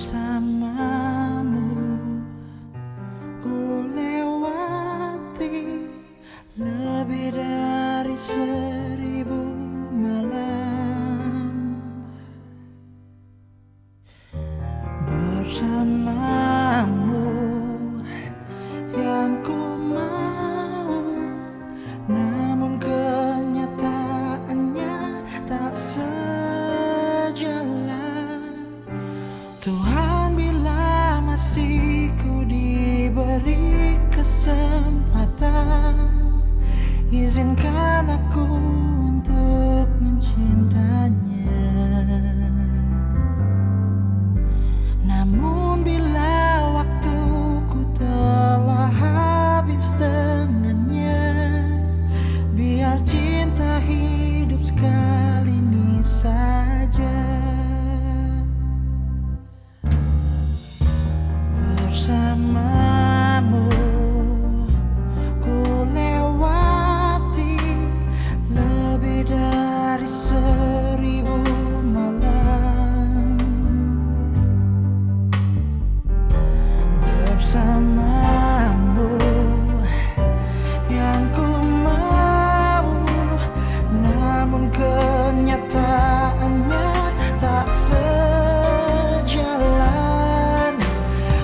bersamamu. Ku lewati lebih dari seribu malam. Bersamamu. Diberi kesempatan. Izinkan aku untuk mencintanya Namun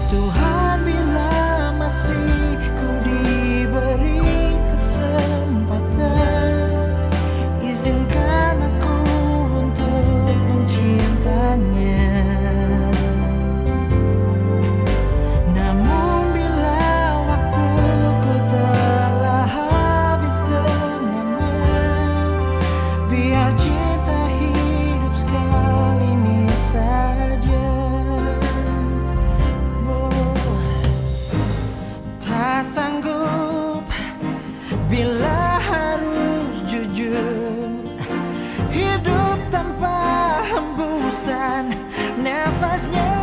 Tuhan bila masih ku diberi kesempatan Izinkan aku untuk mencintanya Namun bila waktuku telah habis dengannya Biar faciez